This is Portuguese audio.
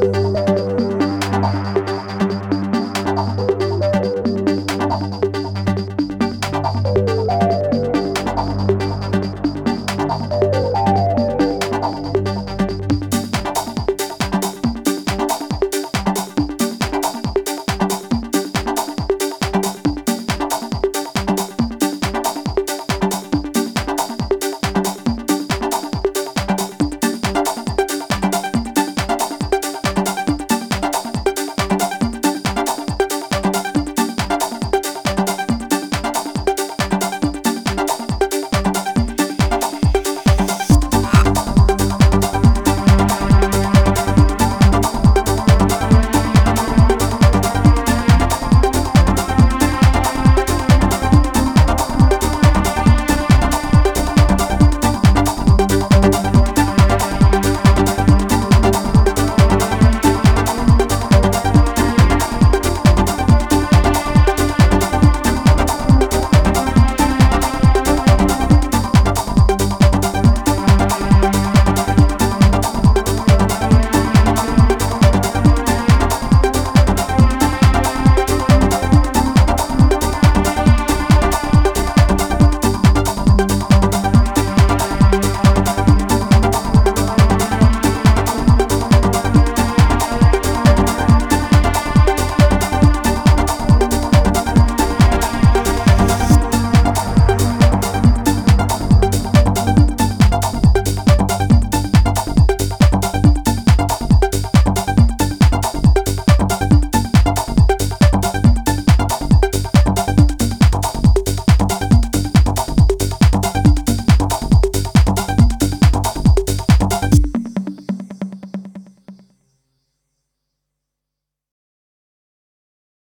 Música